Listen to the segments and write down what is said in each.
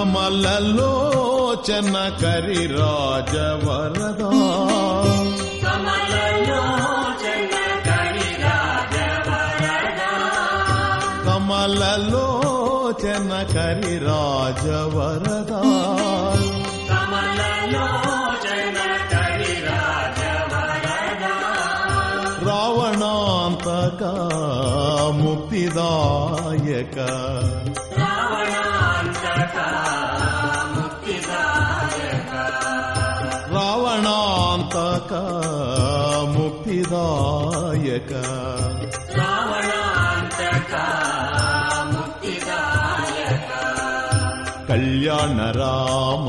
కమలలోచన కరి రాజవరదా. కమలలోచన కరి రాజవరదా. రావణాంతక ముక్తిదాయక. రావణాంతక ముక్తిదాయక. కళ్యాణ రామ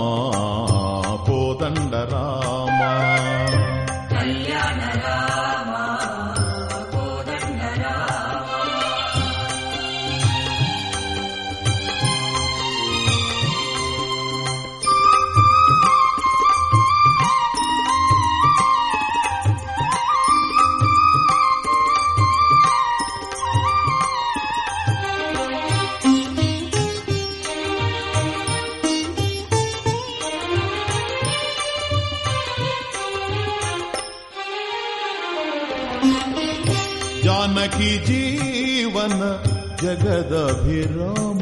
జానకి జీవన జగదభిరామ.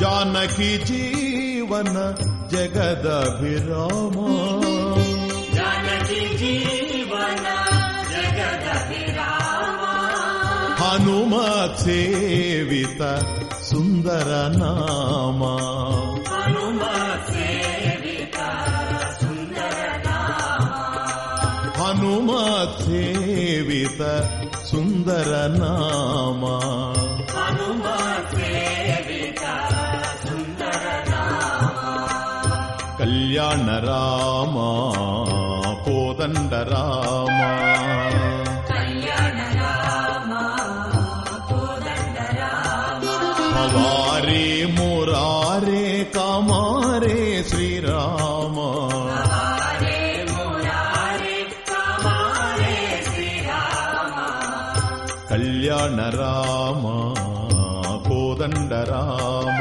జానకి జీవన జగదభిరామ. హనుమత్ సేవిత సుందర నామా. హనుమత్ సేవిత సుందర నామా. కళ్యాణ రామ కోదండ రామ భవారే కళ్యాణ రామ కోదండ రామ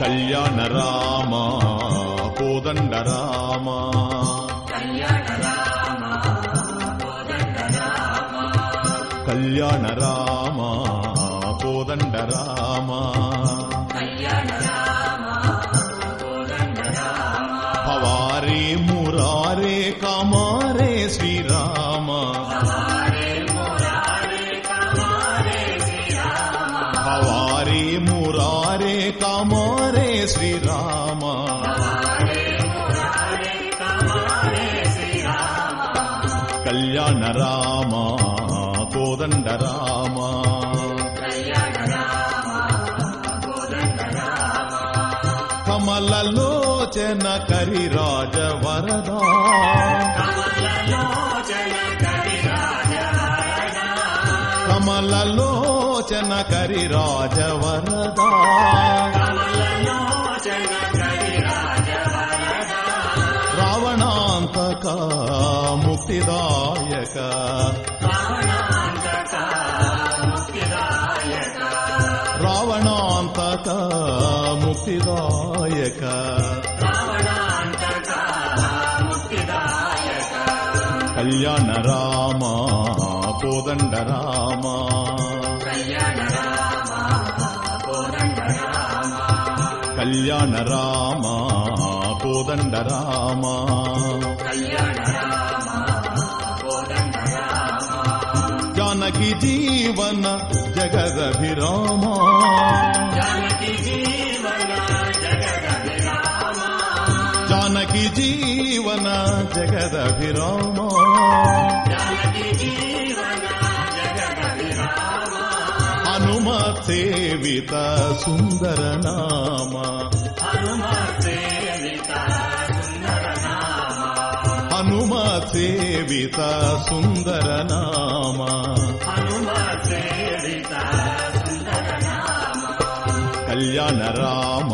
కళ్యాణ రామ కోదండ రామ కళ్యాణ రామ కోదండ రామ రామ కోదండ రామ కమలలోచన కరి రాజ వరదా కమలలోచన కరి రాజ వరదా రావణాంతక ముక్తిదాయక. రావణాంతక ముక్తిదాయక. కళ్యాణ రామ కోదండ రామ. కళ్యాణ రామ కోదండ రామ. జానకి జీవన జగదభిరామ. జానకి జీవన జగదభిరామ. హనుమ సేవిత సుందర హనుమ సేవిత సుందర నామ కళ్యాణ రామ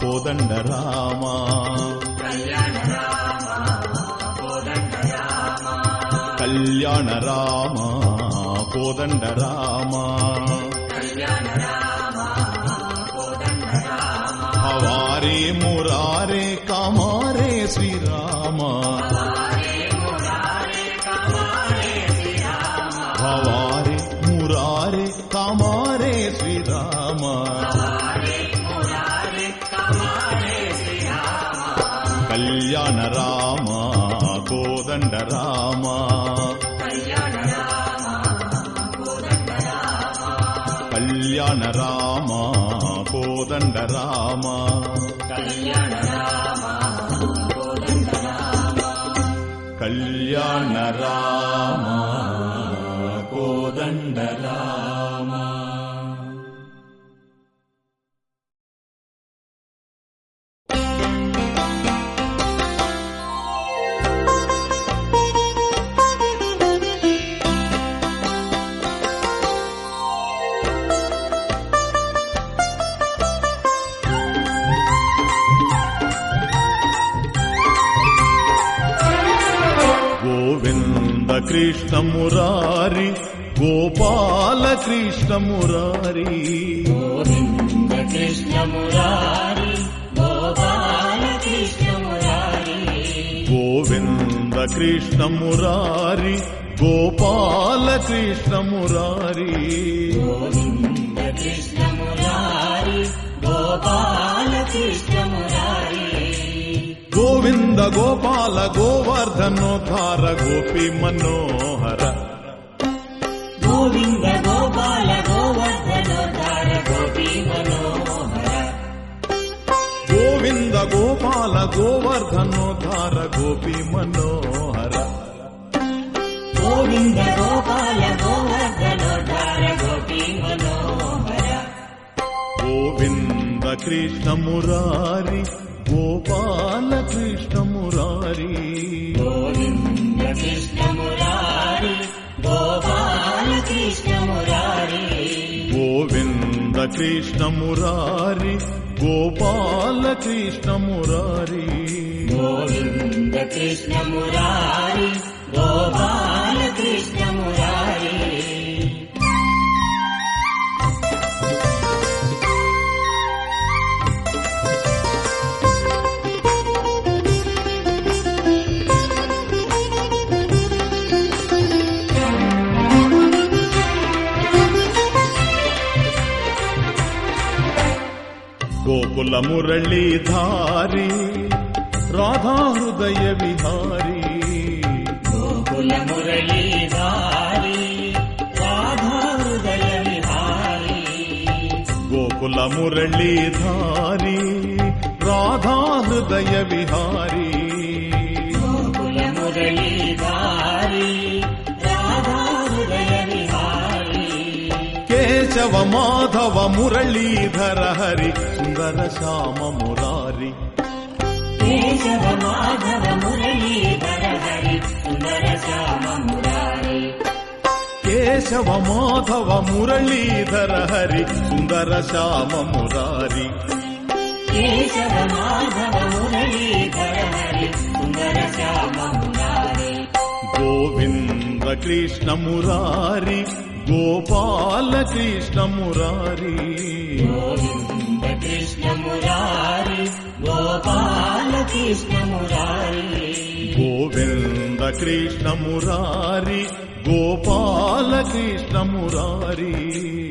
కోదండ రామ కళ్యాణ రామ కోదండ రామ రామ కోదండ రామ కళ్యాణ రామ కోదండ రామ కళ్యాణ రామ కోదండ రామ మురారి గోపాల కృష్ణ మురారి. గోవింద కృష్ణ మురారి గోపాల కృష్ణ మురారి. గోవింద కృష్ణ మురారి గోపాల కృష్ణ మురారి. గోవింద కృష్ణ మురారి గోపాల కృష్ణ మురారి. గోవింద గోపాల గోవర్ధనోద్ధార గోపి మనోహర గోవింద గోపాల గోవర్ధనోద్ధార గోపీ మనోహర గోవింద గోపాల గోవర్ధనోద్ధార గోపి మనోహర గోవింద గోపాల గోవర్ధనోద్ధార గోపీ మనోహర గోవింద కృష్ణ మురారి గోపాల కృష్ణ మురారి గోవింద కృష్ణ మురారి గోపాల కృష్ణ మురారి గోవింద కృష్ణ మురారి గోపాల కృష్ణ మురారి గోవింద కృష్ణ మురారి గోపాల కృష్ణ మురారి మురళీధారి రాధా హృదయ విహారీ. గోకుల మురళీధారి రాధా హృదయ విహారి. గోకుల మురళీధారి రాధా హృదయ విహారీ. కేశవ మాధవ మురళీధర హరి సుందర శ్యామ మురారి. కేశవ మాధవ మురళీధర హరి సుందర శ్యామ మురారి. కేశవ మాధవ మురళీధర హరి సుందర శ్యామ మురారి. కేశవ మాధవ మురళీధర హరి సుందర శ్యామ మురారి. గోవింద కృష్ణ మురారి. గోపాల కృష్ణ మురారి గోవింద కృష్ణ మురారి గోపాల కృష్ణ మురారి గోవింద కృష్ణ మురారి గోపాల కృష్ణ మురారి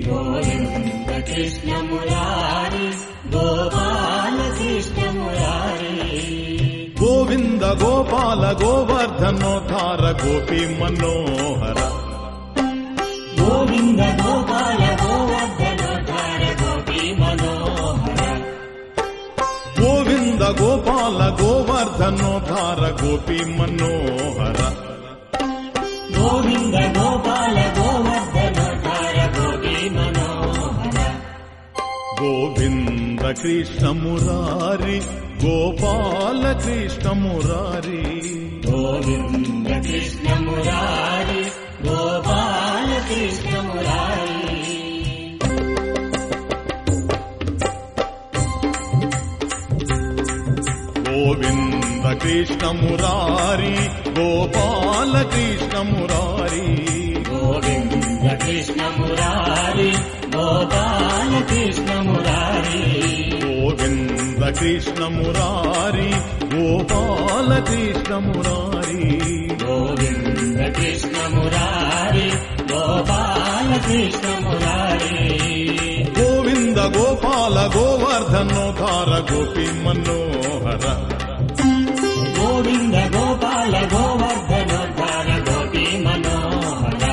గోవింద కృష్ణ మురారి గోపాల కృష్ణ మురారి గోవింద గోపాల గోవర్ధనోద్ధార గోపి మనోహర. గోవింద గోపాల గోవర్ధనోద్ధార గోపీ మనోహర. గోవింద గోపాల గోవర్ధనోద్ధార గోపి మనోహర. గోవింద గోపాల గోవర్ధనోద్ధార గోపీ మనోహర. గోవింద కృష్ణ మురారి గోపాల కృష్ణ మురారి గోవింద కృష్ణ మురారి గోపాల కృష్ణ మురారి గోవింద కృష్ణ మురారి గోపాల కృష్ణ మురారి గోవింద కృష్ణ మురారి గోపాల కృష్ణ మురారి గోవింద కృష్ణ మురారి గోపాల కృష్ణ మురారి గోవింద కృష్ణ మురారి గోపాల కృష్ణ మురారి గోవింద గోపాల గోవర్ధనోధార గోపి మనోహర. గోవింద గోపాల గోవర్ధనోద్ధార గోపీ మనోహర.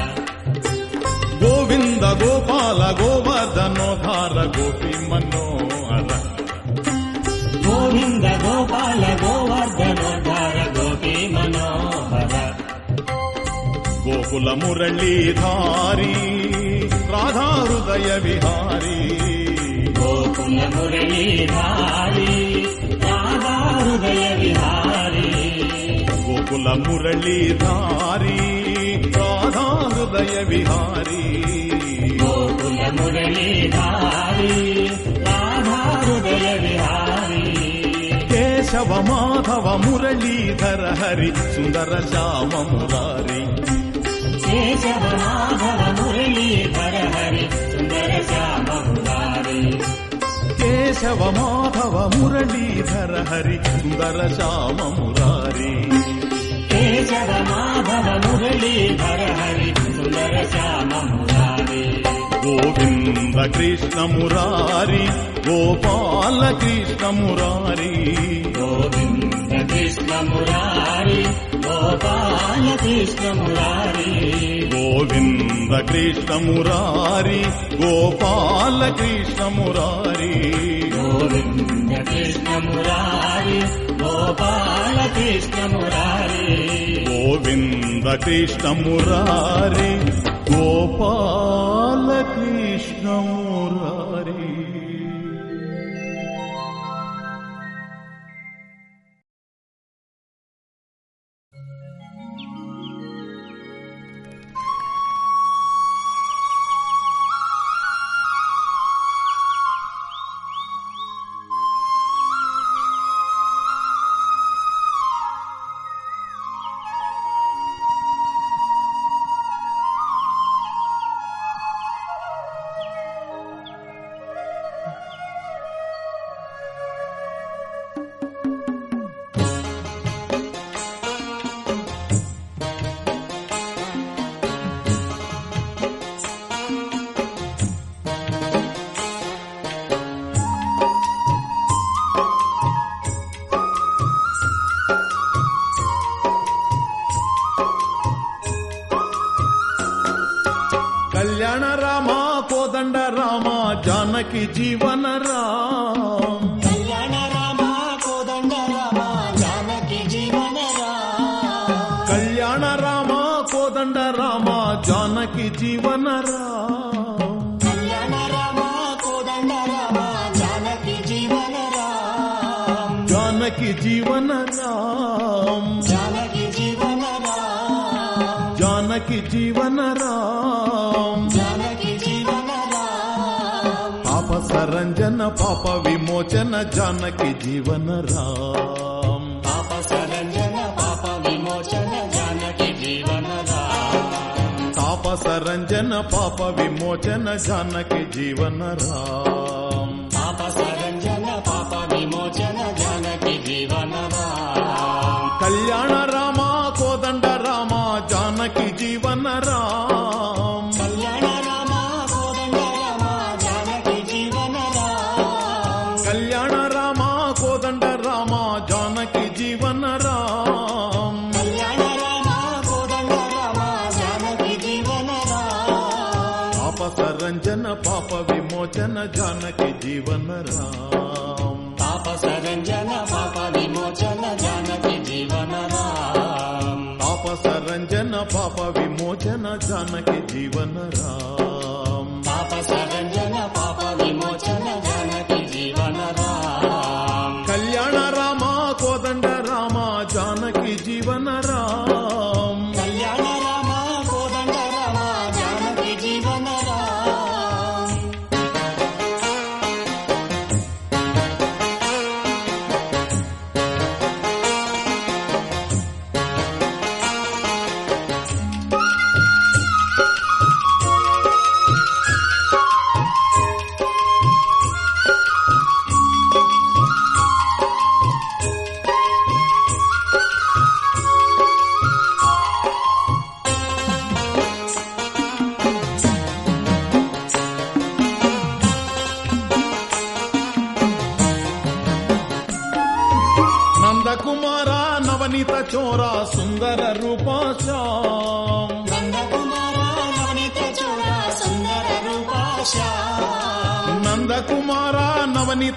గోవింద గోపాల గోవర్ధనోధార గోపి మనోహర. గోవింద గోపాల గోవర్ధనోద్ధార గోకుల మురళీధారి రాధా హృదయ విహారీ. గోకుల మురళీధారి రాధా హృదయ విహారి. గోకుల మురళీధారి రాధా హృదయ విహారీ. గోకుల మురళీధారి రాధా హృదయ విహారి. కేశవ మాధవ మురళీధర హరి సుందర శ్యామ మురారి. కేశవ మాధవ మురళీధర హరి సుందర శ్యామ మురారి కేశవ మాధవ మురళీధర హరి సుందర శ్యామ మురారి కేశవ మాధవ మురళీధర హరి సుందర శ్యామ మురారి గోవింద కృష్ణ మురారి గోపాల కృష్ణ మురారి గోవింద కృష్ణ మురారి గోపాల కృష్ణ మురారి గోవింద కృష్ణ మురారి గోపాల కృష్ణ మురారి గోవింద కృష్ణ మురారి గోపాల కృష్ణ మురారి గోవింద కృష్ణ మురారి గోపాల కృష్ణ జానకి జీవన రామ కళ్యాణ రామ కోదండ రామ జానకి జీవన రామ జానకి జీవన రామ జానకి జీవన రామ జానకి జీవన రామ్ జానకి జీవన రామ్ పాప సరంజన పాప విమోచన జానకి జీవన రామ్ రామ్ పాప సరంజన పాప విమోచన జానకి జీవన రామ్. పాప సరంజన పాప విమోచన జానకి జీవన రామ్. కళ్యాణ రామ జీవన రామ్ పాప సరంజన పాప విమోచన జానకి జీవన రామ్ పాప సరంజన పాప విమోచన జానకి జీవన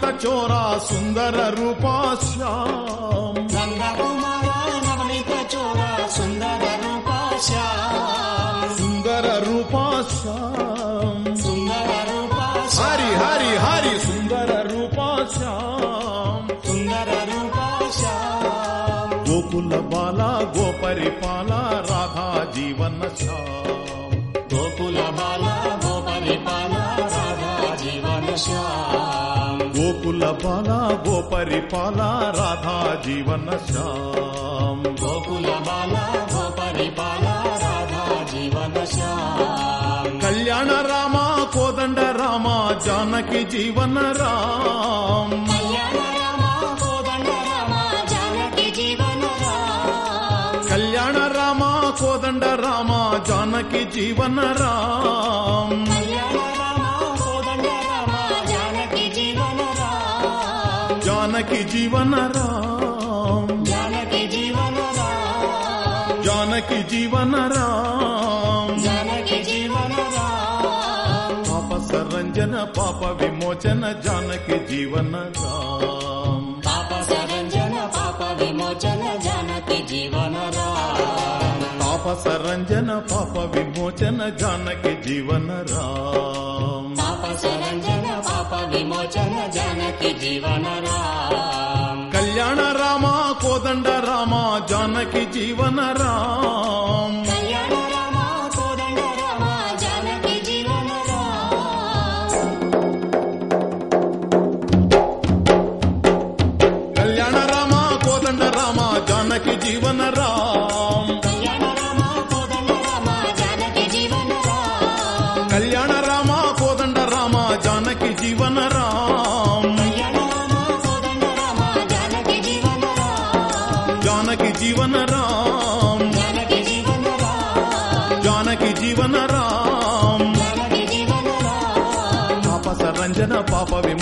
నవనీత చోర సుందర రూపా శ్యామ్ నందకుమార నవనీత చూడ సుందర రూపాశామ్ సుందర రూపా శ్యామ్ సుందర రూపాశామ్ హరి హరి హరి సుందర రూపా శ్యామ్ సుందర రూపాశామ్ గోకుల బాల గోపరిపాల రాధా జీవన శ్యామ్ గోకుల బాల గోపరిపాల రాధా జీవన శ్యామ్ గోకుల బాల గోపరిపాల రాధా జీవన శ్యామ్. గోకుల బాల గోపరిపాల రాధా జీవన శ్యామ్. కళ్యాణ రామ కోదండ రామ జానకి జీవన రామ్. కళ్యాణ రామ కోదండ రామ జానకి జీవన రామ్. రామ్ జానకి జీవన రామ్ జానకి జీవన రామ్ జానకి జీవన రామ్ జానకి జీవన రామ్ పాప సరంజన పాప విమోచన జానకి జీవన రామ్ పాప సరంజన పాప విమోచన జానకి జీవన రామ్ పాప సరంజన పాప విమోచన జానకి జీవన రామ్ పాప సరంజన పాప విమోచన జానకి జీవన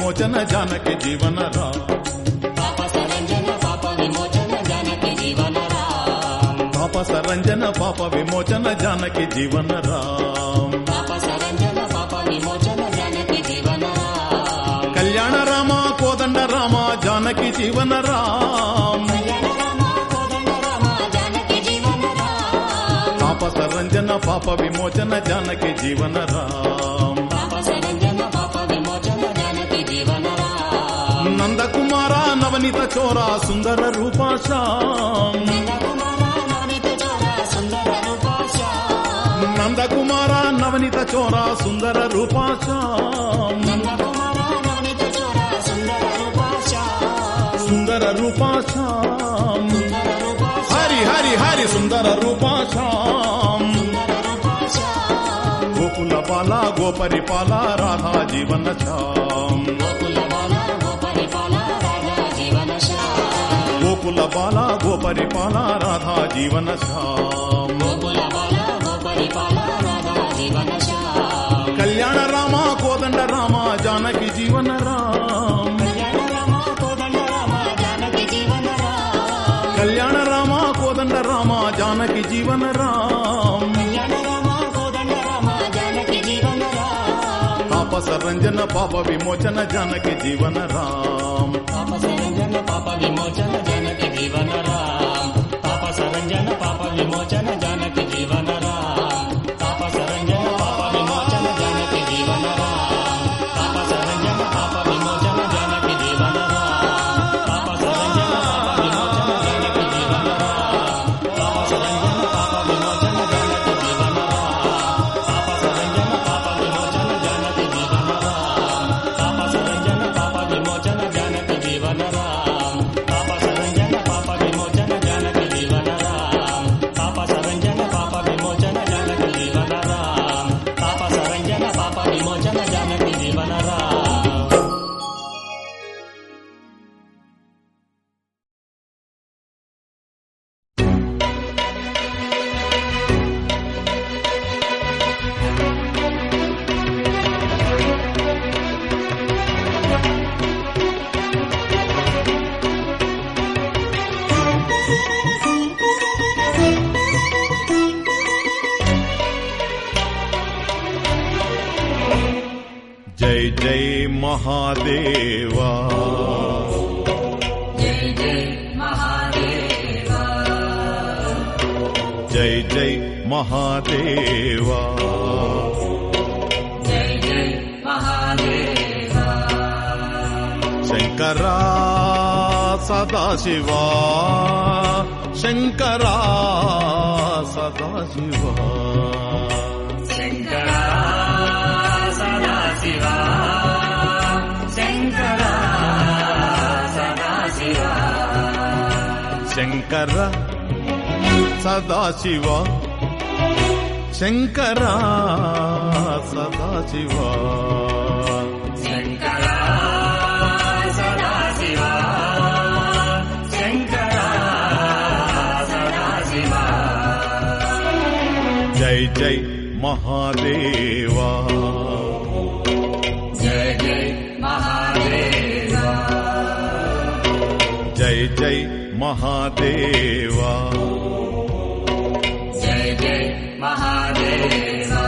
విమోచన జానకి జీవన రామ్ పాప సరంజన పాప విమోచన జానకి జీవన రామ్ పాప సరంజన పాప విమోచన జానకి జీవన రామ్ పాప సరంజన పాప విమోచన జానకి జీవన రామ్ కళ్యాణ రామ కోదండ రామ జానకి జీవన రామ్ కళ్యాణ రామ కోదండ రామ జానకి జీవన రామ్ పాప సరంజన పాప విమోచన జానకి జీవన రామ్ మామిత చోరా సుందర రూపాశాం. నందకుమార నవనిత చోరా సుందర రూపాశాం. సుందర రూపాశాం. హరి హరి హరి సుందర రూపాశాం. గోపుల పాల గోపరి పాల రాధా జీవన చా. గోకుల బాల గోపరి పాల రాధా జీవన కళ్యాణ రామ కోదండ రామ జానకి జీవన రామ కళ్యాణ రామ కోదండ రామ జానకి జీవన రామ పాపస రంజన పాప విమోచన జానకి జీవన రామ పాప విమోచన ಶಿವನರಾ సదాశివా శంకరా సదాశివా శంకర సదాశివ శంకర సదాశివ जय महादेवा। जय जय महादेवा। जय जय महादेवा। जय जय महादेवा।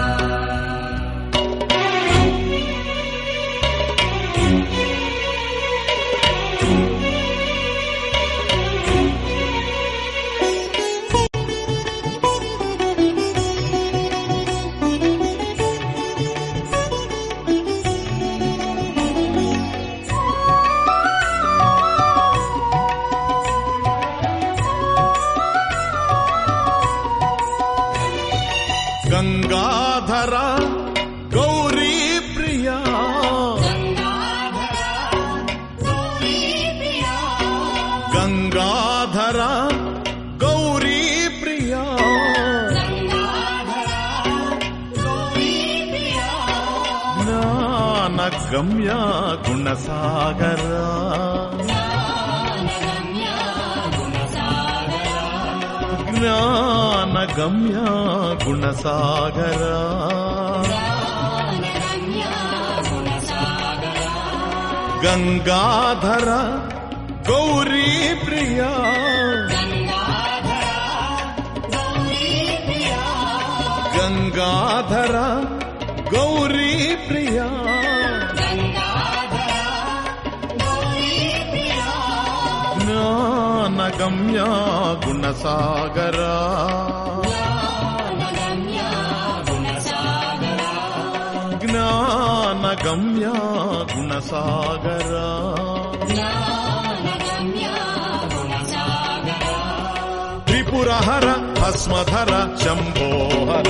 గమ్య గుణసాగరా. జ్ఞాన గమ్య గుణసాగరా. గంగాధర గౌరీ ప్రియా. గంగాధర గౌరీ ప్రియా. गम्या गुणसागरा। ज्ञानगम्या गुणसागरा। त्रिपुरहर भस्मधर शम्भोहर।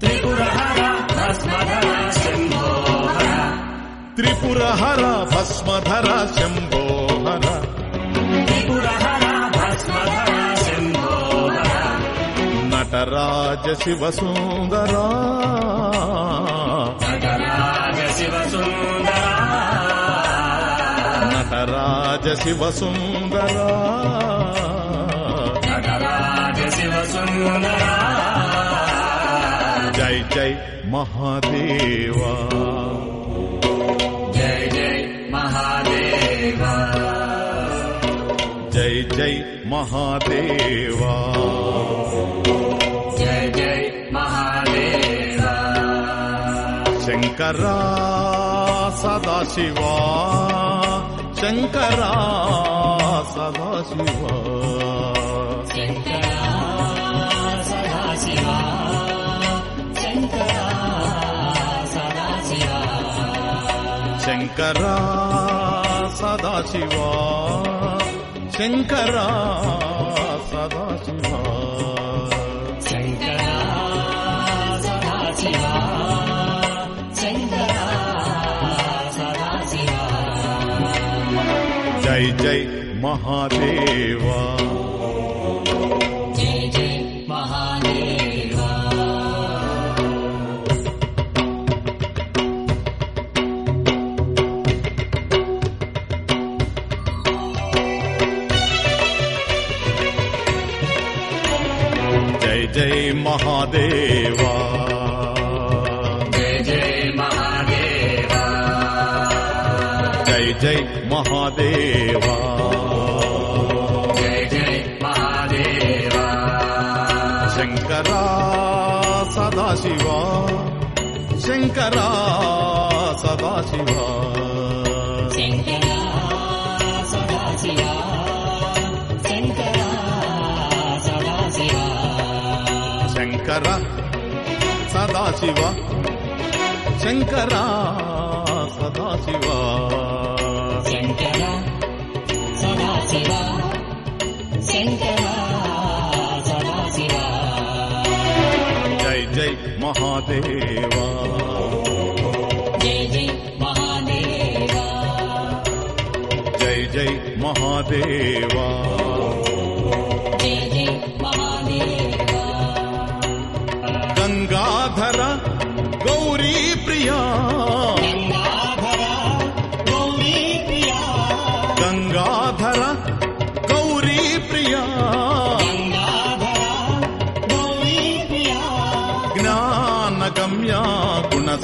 त्रिपुरहर भस्मधर शम्भोहर। त्रिपुरहर भस्मधर शम्भोहर। त्रिपुरहर నటరాజ శివ సుందరా నటరాజ శివ సుందర నటరాజ శివ సుందరా నటరాజ శివ సుందర జై జై మహాదేవా జై జై మహాదేవా. జై జై మహాదేవా. శంకరా సదాశివా శంకరా సదాశివా శంకర సదాశివ శంకర సదాశివ శంకరా సదాశివా జై జై మహాదేవా జై జై మహాదేవ జై జై మహాదేవా జై జై మహాదేవ. జై జై మహాదేవా జై జై మహాదేవ శంకరా సదాశివా. శంకరా సదాశివా. శంకర సదాశివ సదాశివ శంకర సదాశివ జై జై మహాదేవా జై జై మహాదేవ జై జై మహాదేవా జై జై మహాదేవ గంగాధర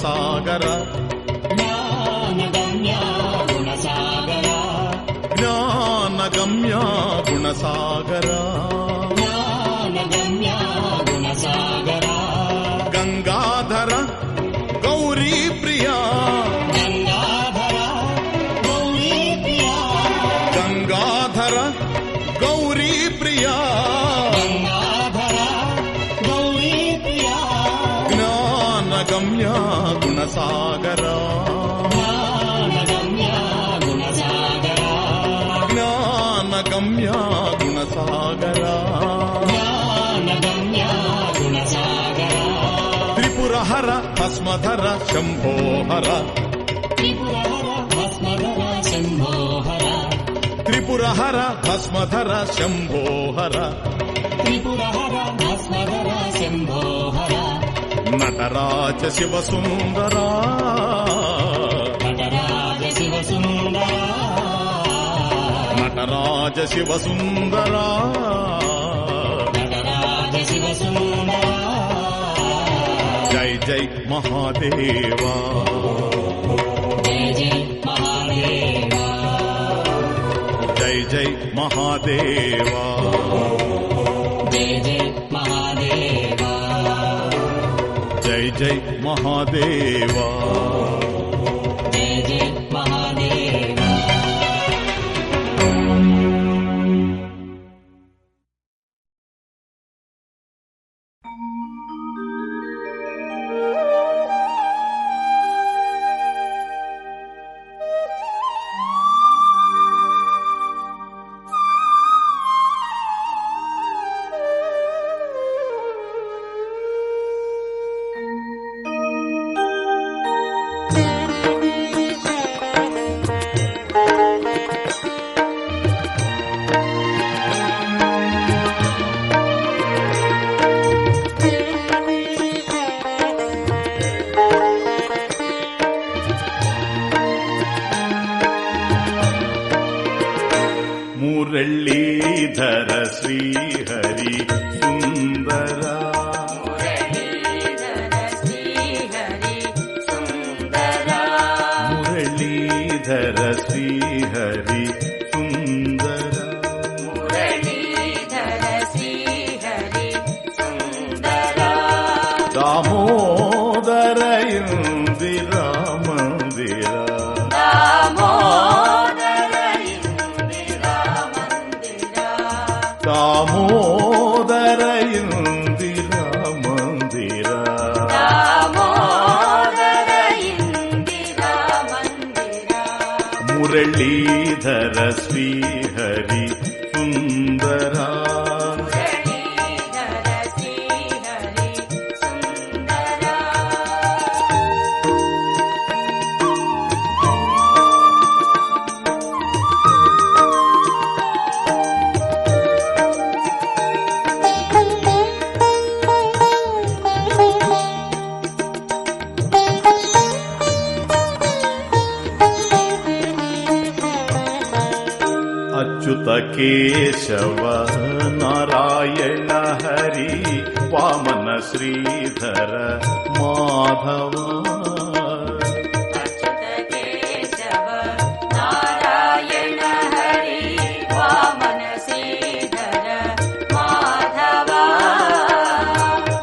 గుణసాగర. జ్ఞానగమ్య గుణసాగర. భస్మధర శంభోహర. త్రిపుర హర భస్మధర త్రిపురహర భస్మధర శంభోహర. నటరాజ శివ సుందరా నటరాజ శివ సుందరా నటరాజ శివ సుందరా జై మహాదేవా జయ జయ మహాదేవ జై జై మహాదేవా జై జై మహాదేవా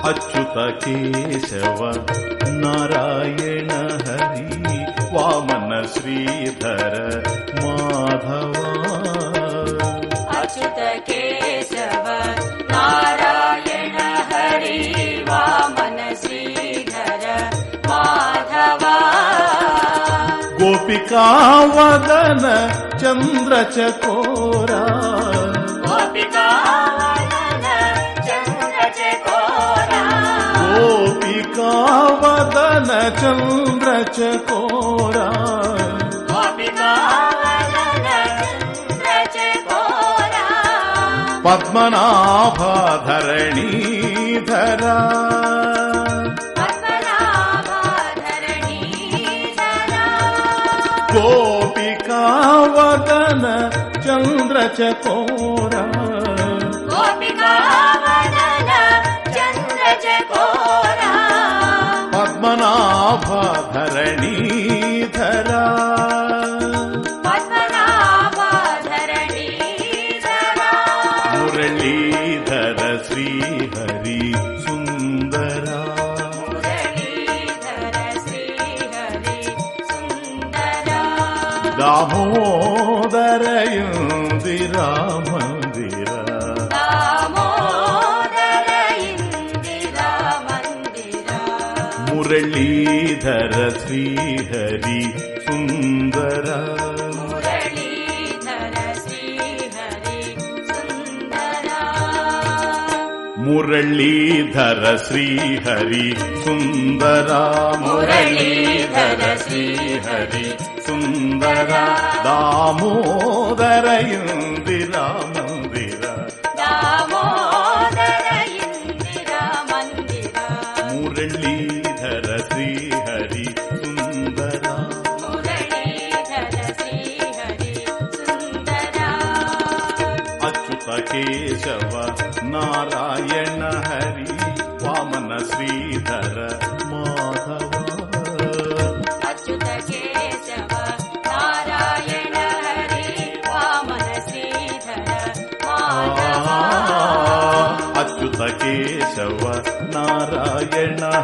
अच्युत केशव नारायण हरि वामन श्रीधर माधव। अच्युत केशव नारायण हरि वामन श्रीधर माधव। गोपिका वदन चन्द्र चकोरा। గోపికావదన చంద్ర చకోరా చకోరా పద్మనాభధరణీధరా పద్మనాభధరణీధరా గోపికావదన చంద్ర చకోరా रणि మురళీధర శ్రీహరి సుందర మురళీధర శ్రీహరి సుందర దామోదర ఇందిరా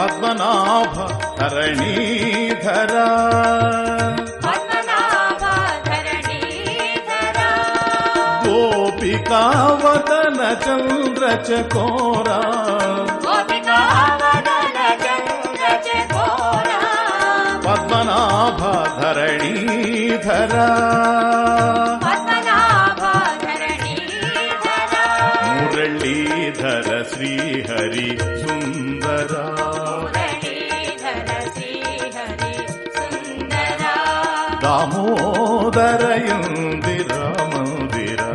पद्मनाभ धरणीधरा। गोपितावतन चन्द्र चकोरा पद्मनाभरणी धरा मुरळीधर श्रीहरि దామోదరయుందిరా మందిరా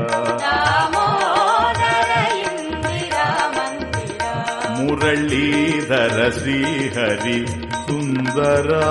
మురళీధర శ్రీహరి సుందరా.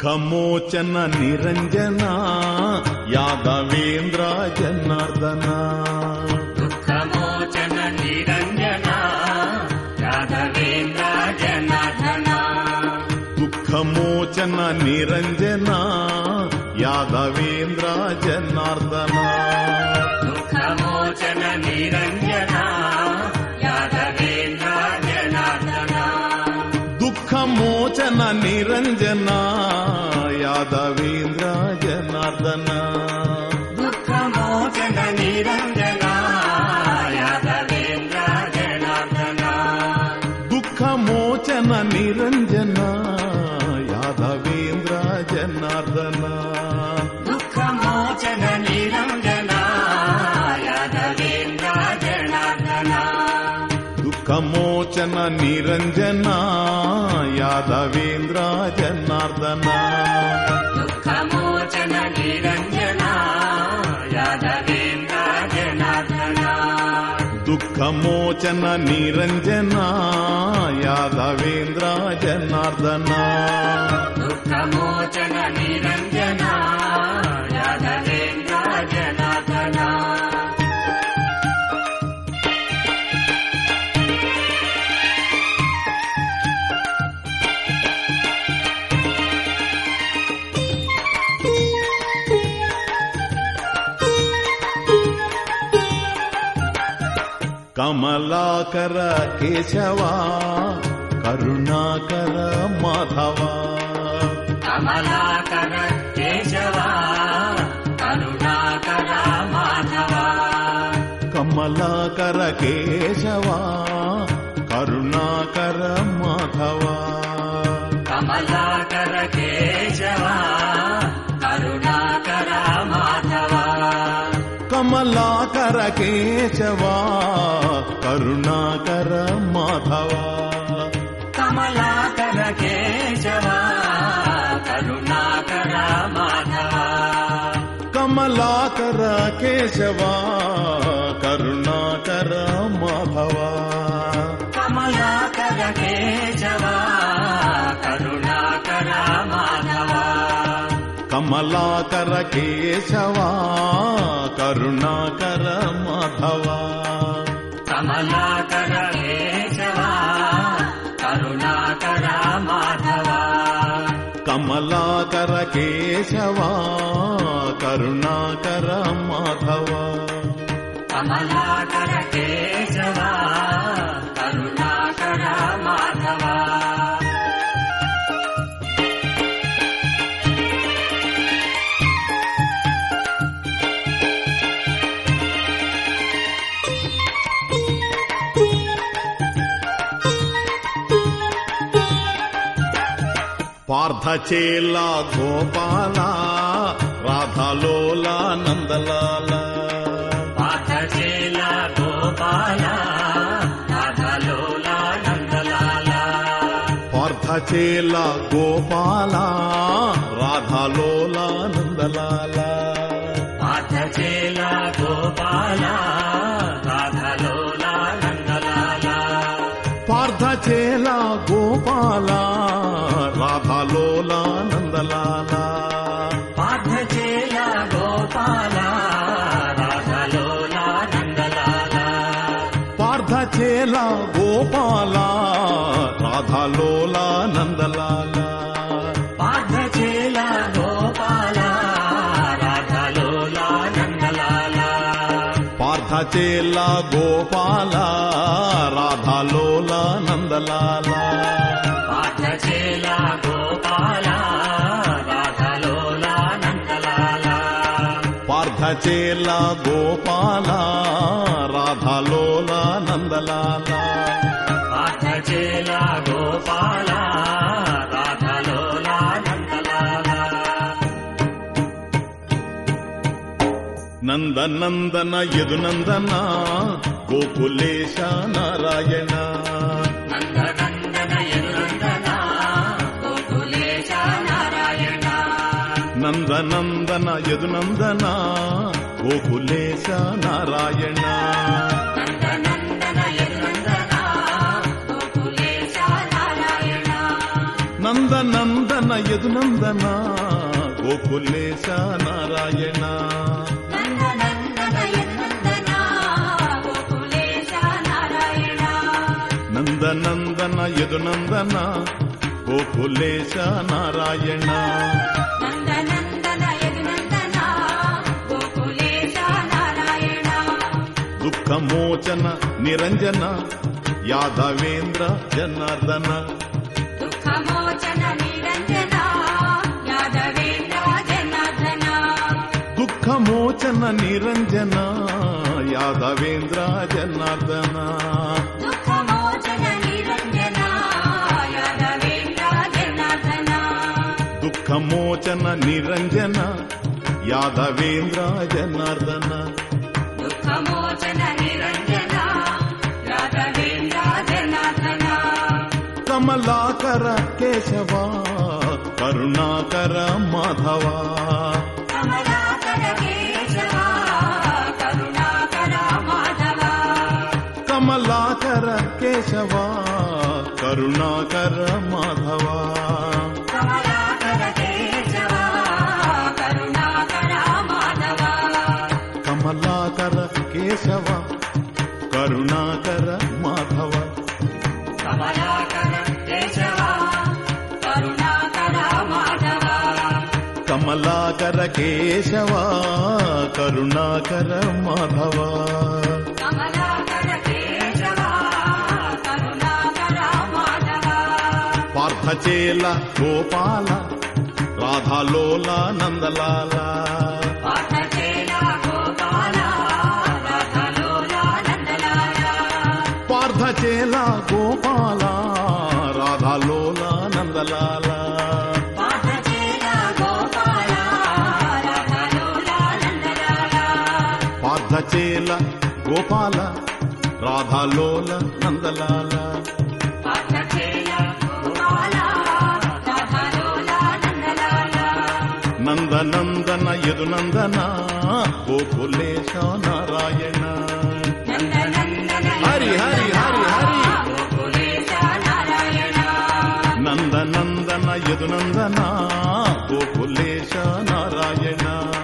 దుఃఖమోచన నిరంజన యాదవేంద్ర జనార్దన దుఃఖమోచన నిరంజన రాఘవేంద్ర జనార్దన దుఃఖమోచన నిరంజన యాదవేంద్ర జనార్దన దుఃఖమోచన నిరంజన యాదవేంద్ర జనార్దనా. కమలాకర కేశవ కరుణాకర మాధవ. కమలాకర కేశవ కరుణాకర మాధవ. కమలాకర కేశవ కరుణాకర మాధవ. కమలాకర కేశవ కరుణాకర మాధవ. కమలాకర కేశవ करुणाकर माधवा। कमलाकर केशवा करुणाकर माधवा। कमलाकर केशवा करुणाकर माधवा। कमलाकर केशवा करुणाकर माधवा। कमलाकर केशवा करुणाकर माधवा। కమలాకర కేశవ కరుణాకర మాధవ కమలాకర కేశవా కరుణాకర మాధవ కమలాకర पार्थ चेला गोपाला राधा लोला नंदलाला। चेला गोपाला राधा लोला नंदलाला। पार्थ चेला गोपाला राधा लोला नंदलाला। पार्थ चेला गोपाला राधा लोला नंदलाला। चेला गोपाला లోలానందలాల. పార్థ చేయ గోపాల పార్థ చేల గోపాల రాధాలోలానందలాల. పార్థ చేల గోపాల రాధాలోలానందలాల పార్థ చేల గోపాల రాధాలోలానందలాలా. పార్థచేల గోపాల రాధాలోల నందలాల. పాఠశీల గోపాల రాధలోల నందలాల. నందనందన యదునందన గోకులేశ నారాయణ. నందనందన యదునందన. గోకులేశ నారాయణ. నందనందన యదునందన. గోకులేశ నారాయణ. నందనందన యదునందన. గోకులేశ నారాయణ. దుఃఖమోచన నిరంజన యాదవేంద్ర జనార్దన. దుఃఖమోచన నిరంజన యాదవేంద్ర జనార్దన. దుఃఖమోచన నిరంజన యాదవేంద్ర జనార్దన. దుఃఖమోచన कमला कर केशवा करुणा कर माधवा। कमला कर केशवा करुणा कर माधवा। కమలాకర కేశవా కరుణాకర మాధవా. పార్థచేల గోపాల రాధాలోల నందలాల. పార్థచేల గోపాల పార్థచేల గోపాల రాధాలోల నందలాల. రాధలోల నందలాల. నందనందన యదునందన గోకులేశ నారాయణ. హరి హరి హరి హరి. గోకులేశ నారాయణ. నందనందన యదునందన గోకులేశ నారాయణ.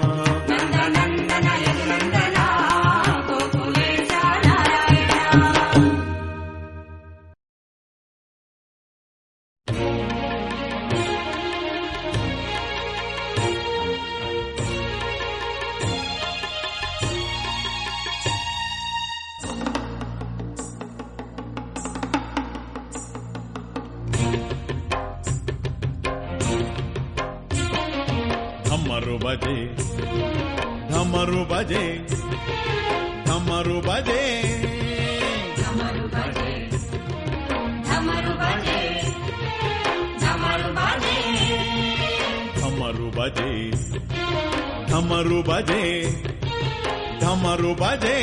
ఢమరు బజే ఢమరు బజే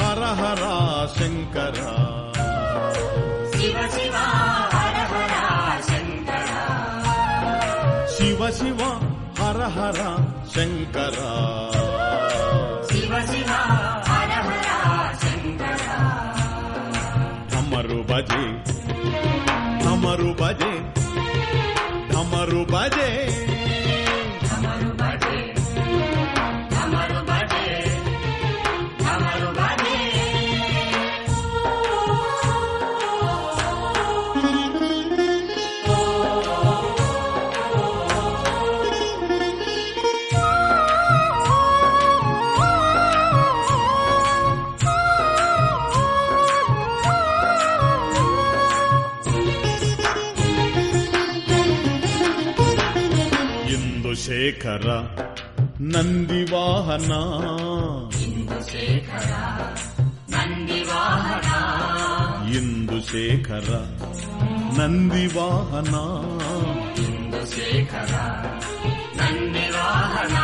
హర హర శంకర. శివ శివ హర హర శంకర. శివ శివ హర హర శంకర. budging. చంద్రశేఖర నందివాహన. ఇందుశేఖర నందివాహన.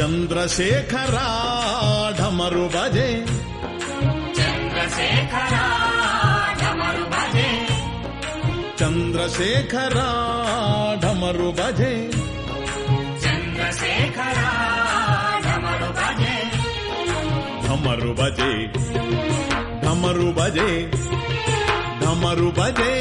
చంద్రశేఖరా ఢమరు భజే. చంద్రశేఖరా చంద్రశేఖరా ఢమరు భజే. ఢమరు బజే ఢమరు బజే ఢమరు బజే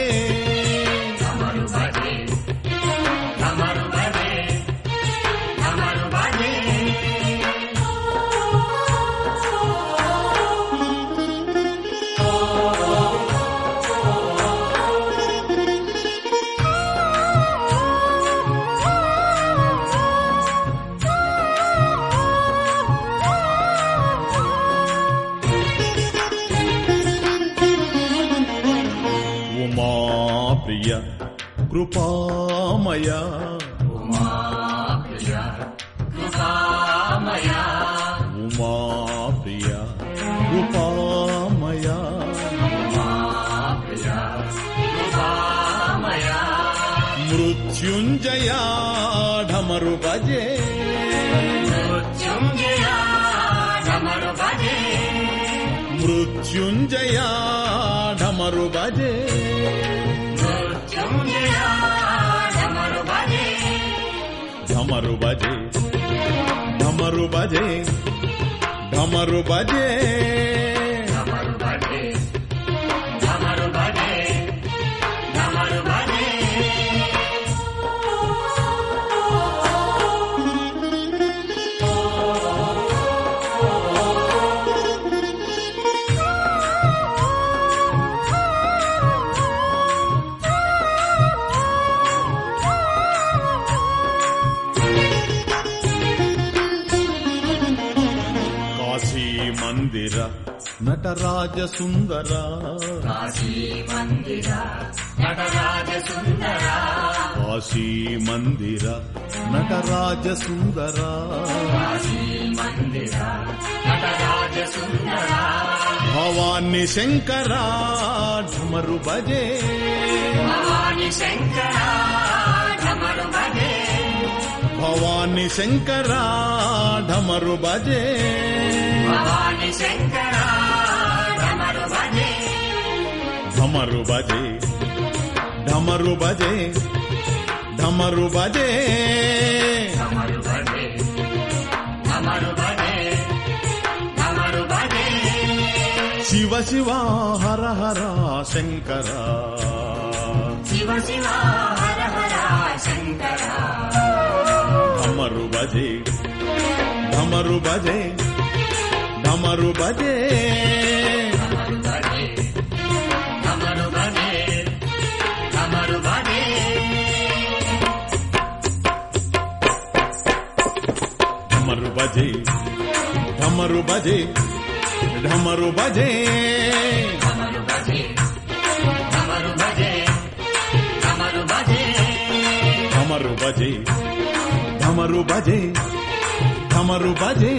కృపామయా. बजे डमरू बजे नटराजसुन्दरा काशीमन्दिरा नटराजसुन्दरा काशीमन्दिरा नटराजसुन्दरा काशीमन्दिरा नटराजसुन्दरा भवानि शङ्करा ढमरु बजे भवानि शङ्करा ढमरु भजे भवानि शङ्करा ढमरु भजे भवानि शङ्कर ఢమరు బజే ఢమరు బజే ఢమరు బజే శివ శివ హర హర శంకర. శివ శివ హర హర శంకర. ఢమరు బజే ఢమరు బజే ఢమరు బజే ढमरु बजे ढमरु बजे ढमरु बजे ढमरु बजे ढमरु बजे शिव बजे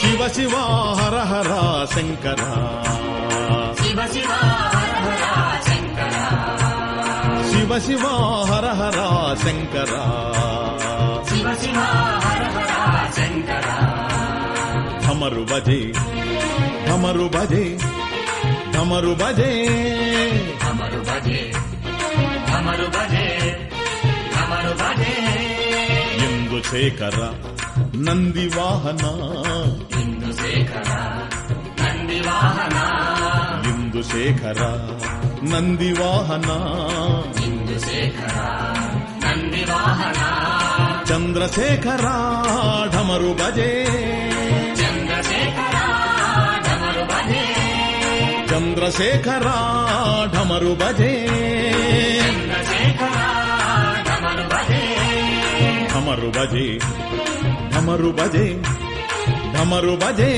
శివ శివ హర హర శంకర శివ శివ హర హర శివ శివ హర హర శంకర. శివ శివ హర హర శంకర. ఢమరు భజే ఢమరు భజే ఢమరు భజే. ఢమరు భజే ఢమరు భజే ఢమరు భజే. ఇందు శేఖర నంది వాహన. ఇందు శేఖర నంది వాహన. ఇందు శేఖర నంది చంద్రశేఖర ఢమరు భజే. చంద్రశేఖర ఢమరు భజే. ఢమరు భజే ఢమరు భజే ఢమరు భజే.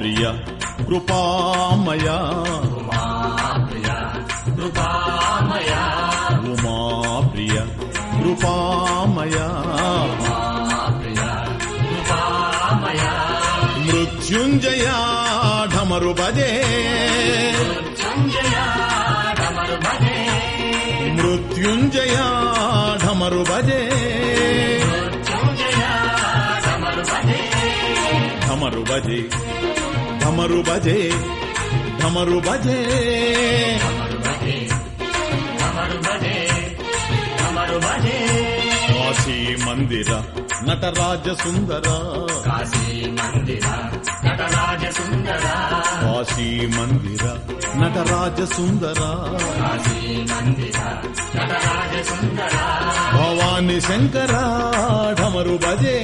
प्रिय कृपामया कृपामया उमा प्रिय कृपामया मृत्युञ्जया ढमरुभजे मृत्युञ्जया ढमरुभजे భమరు భజే భమరు భజే. కాశీ మందిర నటరాజ సుందర. కాశీ మందిర నటరాజ సుందర. భవాని శంకర ఢమరు భజే.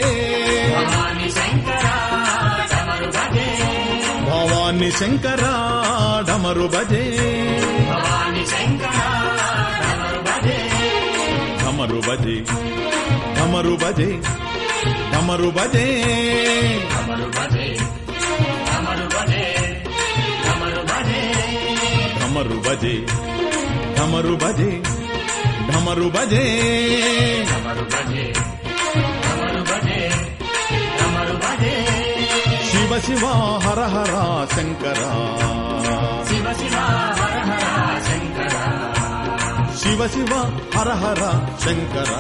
భవాని శంకర ఢమరు భజే. భవాని శంకర ఢమరు భజే ఢమరు భజే ఢమరు భజే ఢమరు భజే ఢమరు భజే ఢమరు భజే ఢమరు భజే ఢమరు భజే శివ హర హర శంకర. శివ శివ హర హర శంకర. శివ శివ హర హర శంకర.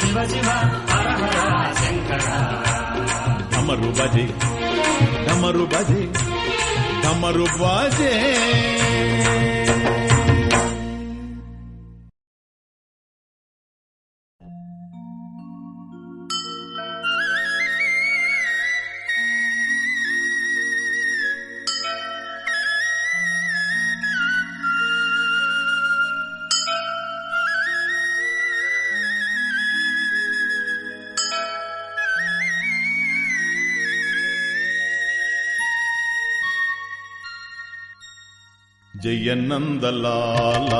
శివ శివ హర హర శంకర. ఢమరు భజే ఢమరు భజే ఢమరు భజే. జయనందలాల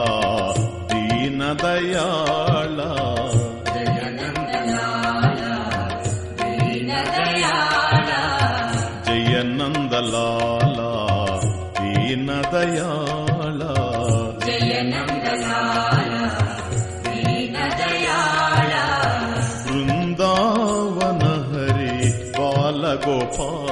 దీనదయాళ జయనందలాల దీనదయాళ బృందావన హరి బాలగోపాల.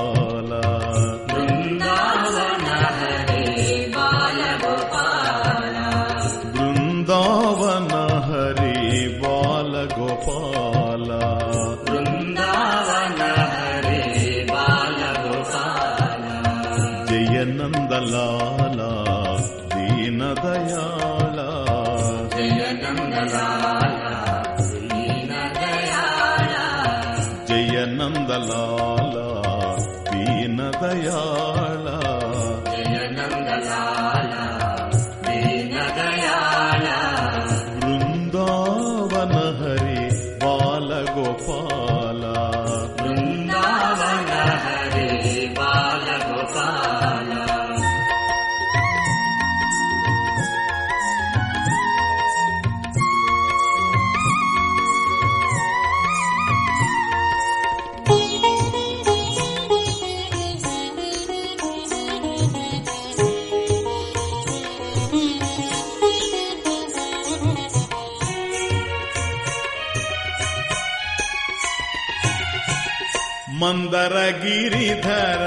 మందర గిరిధర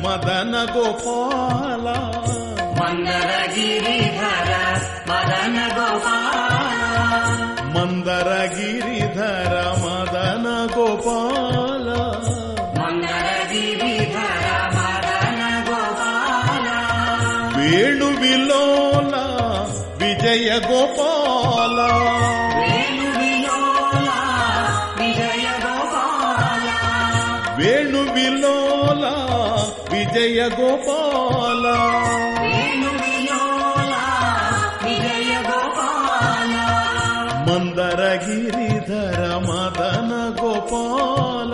మదన గోపాల. మందర గిరిధర మదన గోపాల. మందర గిరిధర మదన గోపాల. మందర గిరిధర మదన గోపాల. వేణు విలోల విజయ గోపాల. విజయ గోపాల. మందర గిరిధర మదన గోపాల.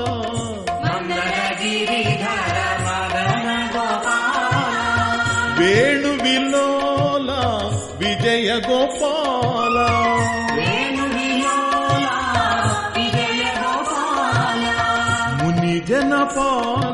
వేణు విలోల విజయ గోపాల. వేణు విలోల విజయ గోపాల ముని జనపాల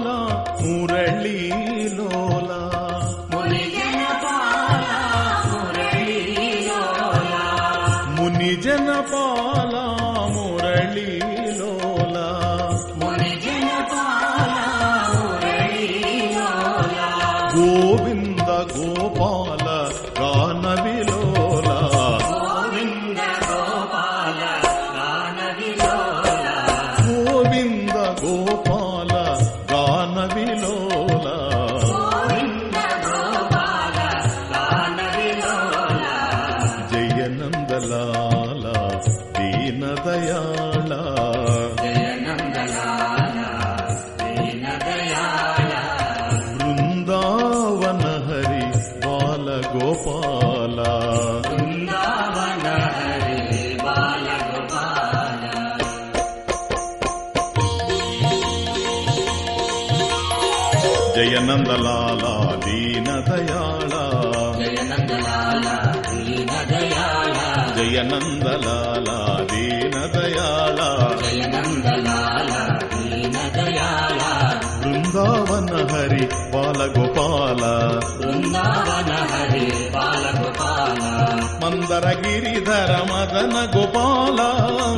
మందర గిరిధర మదన గోపాల.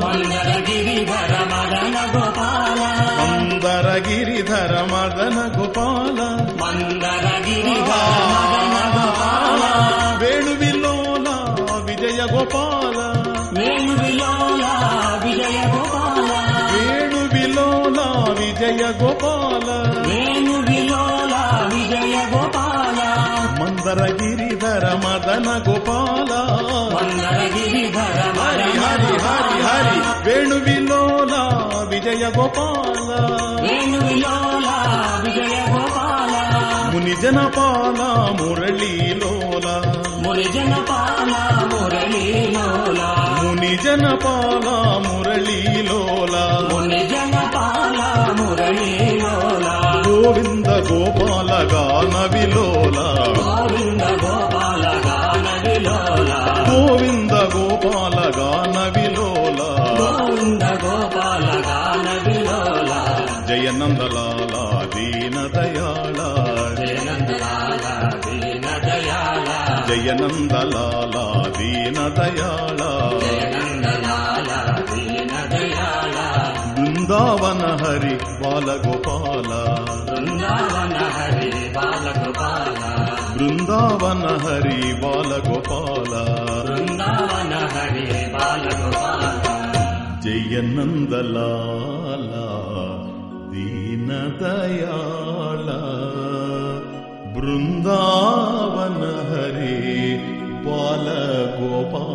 మందర గిరిధర మదన గోపాల. మందర గిరిధర మదన గోపాల. మందర గిరిధర మదన గోపాల. వేణు విలోల విజయ గోపాల. వేణు విలోల విజయ గోపాల. వేణు విలోల విజయ గోపాల. విజయ గోపాల విజయ గోపాల ముని జనపాల మురళీలోల ముని జనపాల మురళీలోల ముని జనపాల మురళీలోల ముని జనపాల మురళీలోల గోవింద గోపాల గాన విలోల గోవింద గోపాల గాన విలోల గోవింద గోపాల గాన విలోల గోవింద జయనందలాల దీన దయాళ జయనందలాల దీన దయాళ జయనందలాల దీన దీన దయాళ బృందావన హరి బాల గోపాల బృందావన హరి బాల గోపాల బృందావన హరి బాల గోపాల బృందావన హరి బాల గోపాల జయనందలాల दीनदयाला बृन्दावन हरे बालगोपाला